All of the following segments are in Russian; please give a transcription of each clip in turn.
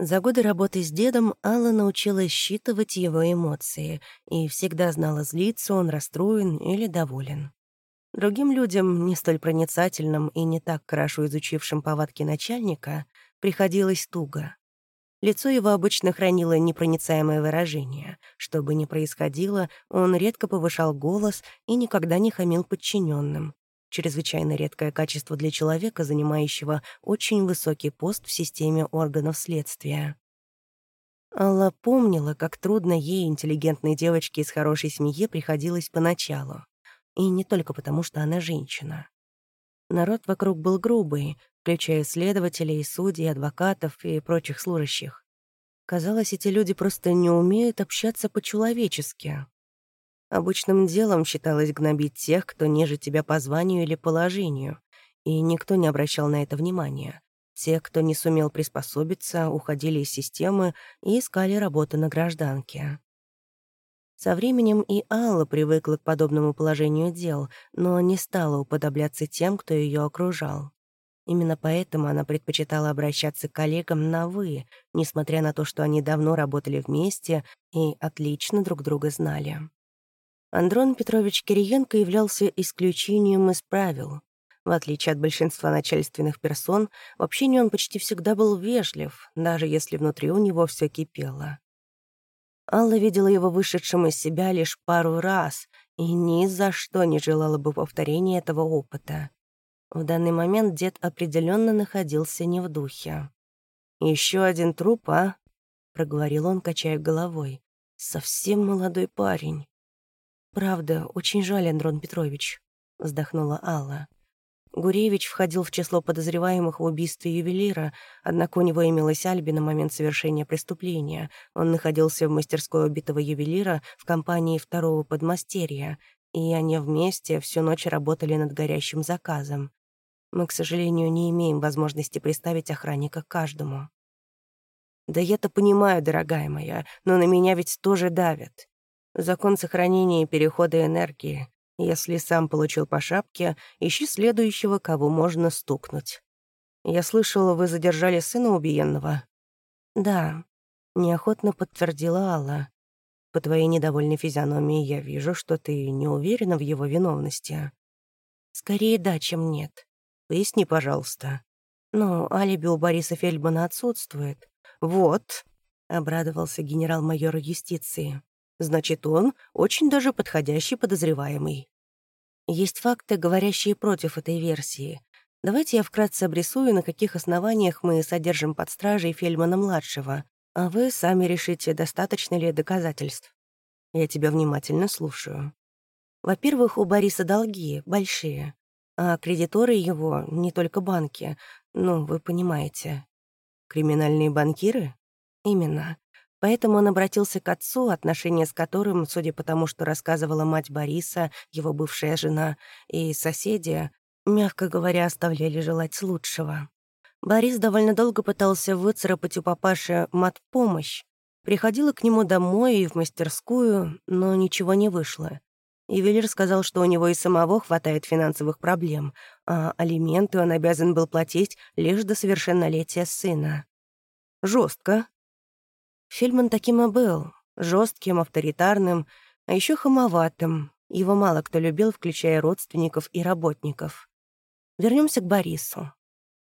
За годы работы с дедом Алла научилась считывать его эмоции и всегда знала, злиться он расстроен или доволен. Другим людям, не столь проницательным и не так хорошо изучившим повадки начальника, приходилось туго. Лицо его обычно хранило непроницаемое выражение. Что бы ни происходило, он редко повышал голос и никогда не хамил подчиненным чрезвычайно редкое качество для человека, занимающего очень высокий пост в системе органов следствия. Алла помнила, как трудно ей, интеллигентной девочке из хорошей семьи, приходилось поначалу. И не только потому, что она женщина. Народ вокруг был грубый, включая следователей, судей, адвокатов и прочих служащих. Казалось, эти люди просто не умеют общаться по-человечески. Обычным делом считалось гнобить тех, кто ниже тебя по званию или положению, и никто не обращал на это внимания. Те, кто не сумел приспособиться, уходили из системы и искали работу на гражданке. Со временем и Алла привыкла к подобному положению дел, но не стала уподобляться тем, кто ее окружал. Именно поэтому она предпочитала обращаться к коллегам на «вы», несмотря на то, что они давно работали вместе и отлично друг друга знали. Андрон Петрович Кириенко являлся исключением из правил. В отличие от большинства начальственных персон, в общении он почти всегда был вежлив, даже если внутри у него все кипело. Алла видела его вышедшим из себя лишь пару раз и ни за что не желала бы повторения этого опыта. В данный момент дед определенно находился не в духе. Еще один труп, а?» — проговорил он, качая головой. «Совсем молодой парень». «Правда, очень жаль, Андрон Петрович», — вздохнула Алла. Гуревич входил в число подозреваемых в убийстве ювелира, однако у него имелось алиби на момент совершения преступления. Он находился в мастерской убитого ювелира в компании второго подмастерья, и они вместе всю ночь работали над горящим заказом. Мы, к сожалению, не имеем возможности представить охранника каждому. «Да я-то понимаю, дорогая моя, но на меня ведь тоже давят. Закон сохранения перехода энергии. Если сам получил по шапке, ищи следующего, кого можно стукнуть. Я слышала, вы задержали сына убиенного. Да, неохотно подтвердила Алла. По твоей недовольной физиономии я вижу, что ты не уверена в его виновности. Скорее да, чем нет. Поясни, пожалуйста. Ну, алиби у Бориса Фельдмана отсутствует. Вот, — обрадовался генерал-майор юстиции. Значит, он очень даже подходящий подозреваемый. Есть факты, говорящие против этой версии. Давайте я вкратце обрисую, на каких основаниях мы содержим под стражей Фельмана-младшего, а вы сами решите, достаточно ли доказательств. Я тебя внимательно слушаю. Во-первых, у Бориса долги большие, а кредиторы его — не только банки, ну, вы понимаете. Криминальные банкиры? Именно. Поэтому он обратился к отцу, отношения с которым, судя по тому, что рассказывала мать Бориса, его бывшая жена, и соседи, мягко говоря, оставляли желать лучшего. Борис довольно долго пытался выцарапать у папаши мат-помощь. Приходила к нему домой и в мастерскую, но ничего не вышло. Ювелир сказал, что у него и самого хватает финансовых проблем, а алименты он обязан был платить лишь до совершеннолетия сына. Жестко, Фильман таким и был. жестким, авторитарным, а еще хамоватым. Его мало кто любил, включая родственников и работников. Вернемся к Борису.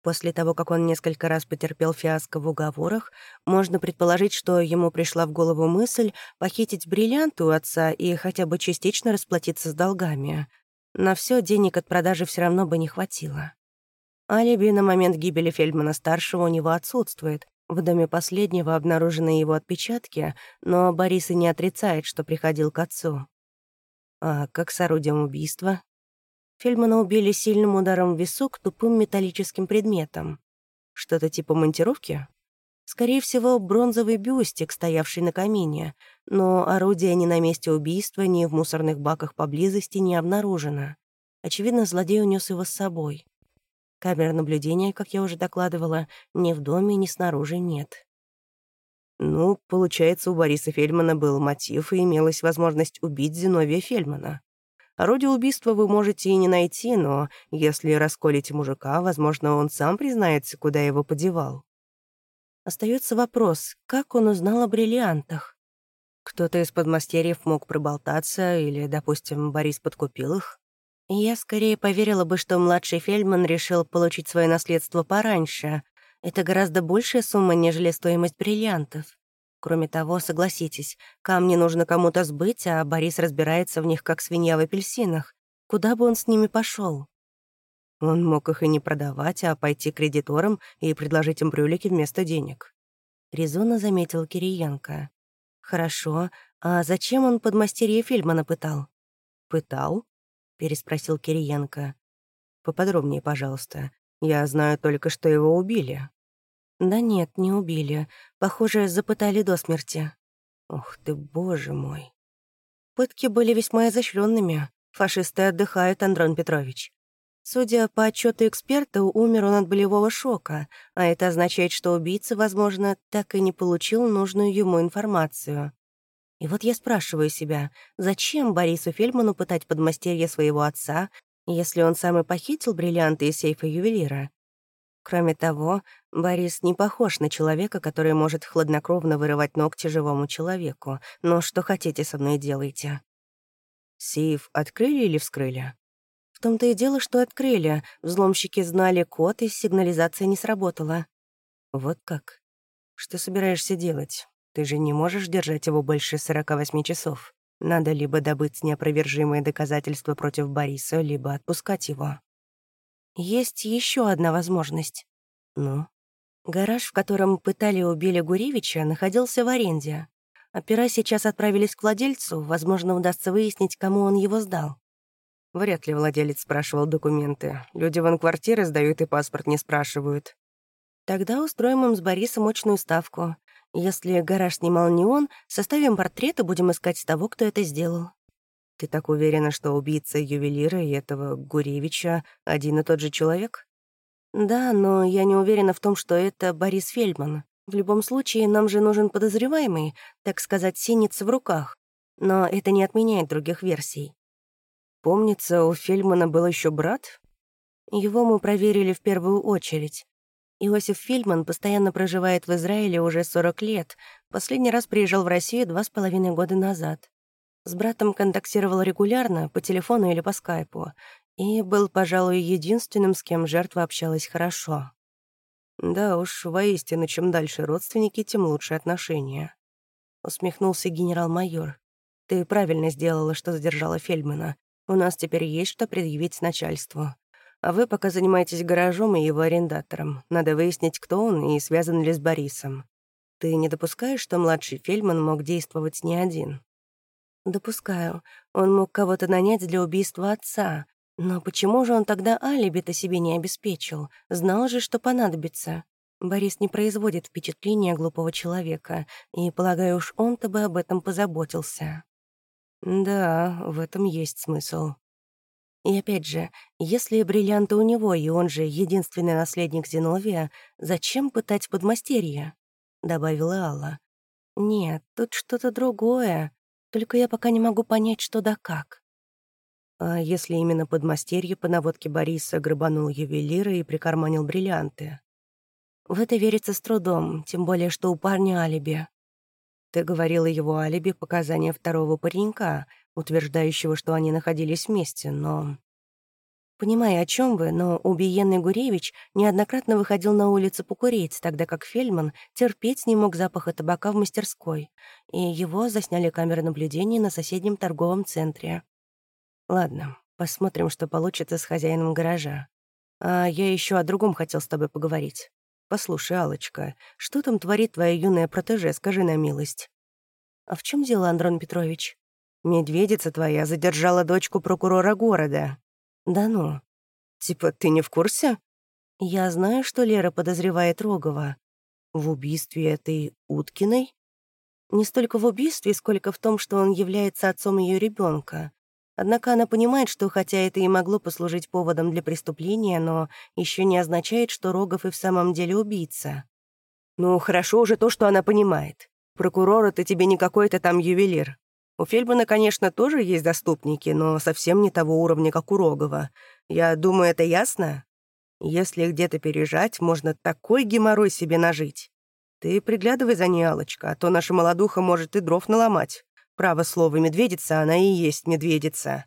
После того, как он несколько раз потерпел фиаско в уговорах, можно предположить, что ему пришла в голову мысль похитить бриллианты у отца и хотя бы частично расплатиться с долгами. На все денег от продажи все равно бы не хватило. Алиби на момент гибели Фельдмана-старшего у него отсутствует, в доме последнего обнаружены его отпечатки, но Борис и не отрицает, что приходил к отцу. А как с орудием убийства? Фельдмана убили сильным ударом в висок тупым металлическим предметом. Что-то типа монтировки? Скорее всего, бронзовый бюстик, стоявший на камине, но орудия ни на месте убийства, ни в мусорных баках поблизости не обнаружено. Очевидно, злодей унес его с собой. Камер наблюдения, как я уже докладывала, ни в доме, ни снаружи нет. Ну, получается, у Бориса Фельдмана был мотив и имелась возможность убить Зиновия Фельдмана. Орудие убийства вы можете и не найти, но если расколите мужика, возможно, он сам признается, куда его подевал. Остается вопрос, как он узнал о бриллиантах? Кто-то из подмастерьев мог проболтаться, или, допустим, Борис подкупил их. Я скорее поверила бы, что младший Фельдман решил получить свое наследство пораньше. Это гораздо большая сумма, нежели стоимость бриллиантов. Кроме того, согласитесь, камни нужно кому-то сбыть, а Борис разбирается в них, как свинья в апельсинах. Куда бы он с ними пошел? Он мог их и не продавать, а пойти кредиторам и предложить им брюлики вместо денег. Резонно заметил Кириенко. «Хорошо. А зачем он подмастерье Фильмана пытал?» «Пытал?» — переспросил Кириенко. «Поподробнее, пожалуйста. Я знаю только, что его убили». «Да нет, не убили. Похоже, запытали до смерти». «Ух ты, боже мой!» Пытки были весьма изощренными. Фашисты отдыхают, Андрон Петрович. Судя по отчету эксперта, умер он от болевого шока, а это означает, что убийца, возможно, так и не получил нужную ему информацию. И вот я спрашиваю себя, зачем Борису Фельдману пытать подмастерье своего отца, если он сам и похитил бриллианты из сейфа ювелира? Кроме того, Борис не похож на человека, который может хладнокровно вырывать ногти живому человеку. Но что хотите со мной делайте. Сейф открыли или вскрыли? В том-то и дело, что открыли. Взломщики знали код, и сигнализация не сработала. Вот как? Что собираешься делать? Ты же не можешь держать его больше 48 часов. Надо либо добыть неопровержимые доказательства против Бориса, либо отпускать его. Есть еще одна возможность. Ну? Гараж, в котором пытали убили Гуревича, находился в аренде. Опера сейчас отправились к владельцу, возможно, удастся выяснить, кому он его сдал. Вряд ли владелец спрашивал документы. Люди вон квартиры сдают и паспорт не спрашивают. Тогда устроим им с Борисом мощную ставку. Если гараж снимал не он, составим портрет и будем искать того, кто это сделал. Ты так уверена, что убийца ювелира и этого Гуревича один и тот же человек? Да, но я не уверена в том, что это Борис Фельдман. В любом случае, нам же нужен подозреваемый, так сказать, синица в руках. Но это не отменяет других версий. Помнится, у Фельдмана был еще брат? Его мы проверили в первую очередь. Иосиф Фельдман постоянно проживает в Израиле уже 40 лет. Последний раз приезжал в Россию два с половиной года назад. С братом контактировал регулярно, по телефону или по скайпу, и был, пожалуй, единственным, с кем жертва общалась хорошо. Да уж, воистину, чем дальше родственники, тем лучше отношения. Усмехнулся генерал-майор. Ты правильно сделала, что задержала Фельдмана. У нас теперь есть что предъявить начальству. А вы пока занимаетесь гаражом и его арендатором. Надо выяснить, кто он и связан ли с Борисом. Ты не допускаешь, что младший Фельдман мог действовать не один? Допускаю. Он мог кого-то нанять для убийства отца. Но почему же он тогда алиби-то себе не обеспечил? Знал же, что понадобится. Борис не производит впечатления глупого человека, и, полагаю, уж он-то бы об этом позаботился. Да, в этом есть смысл. И опять же, если бриллианты у него, и он же единственный наследник Зиновия, зачем пытать подмастерье? Добавила Алла. Нет, тут что-то другое. Только я пока не могу понять, что да как. А если именно подмастерье по наводке Бориса грабанул ювелира и прикарманил бриллианты? В это верится с трудом, тем более, что у парня алиби. Ты говорила его алиби показания второго паренька, утверждающего, что они находились вместе, но... Понимаю, о чем вы, но убиенный Гуревич неоднократно выходил на улицу покурить, тогда как Фельман терпеть не мог запаха табака в мастерской, и его засняли камеры наблюдения на соседнем торговом центре. Ладно, посмотрим, что получится с хозяином гаража. А я еще о другом хотел с тобой поговорить. «Послушай, алочка что там творит твоя юная протеже, скажи на милость?» «А в чем дело, Андрон Петрович?» «Медведица твоя задержала дочку прокурора города». «Да ну». «Типа ты не в курсе?» «Я знаю, что Лера подозревает Рогова. В убийстве этой Уткиной?» «Не столько в убийстве, сколько в том, что он является отцом ее ребенка. Однако она понимает, что хотя это и могло послужить поводом для преступления, но еще не означает, что Рогов и в самом деле убийца. «Ну, хорошо уже то, что она понимает. Прокурор — это тебе не какой-то там ювелир. У Фельбана, конечно, тоже есть доступники, но совсем не того уровня, как у Рогова. Я думаю, это ясно? Если где-то пережать, можно такой геморрой себе нажить. Ты приглядывай за ней, Алочка, а то наша молодуха может и дров наломать. Право слово, медведица она и есть медведица».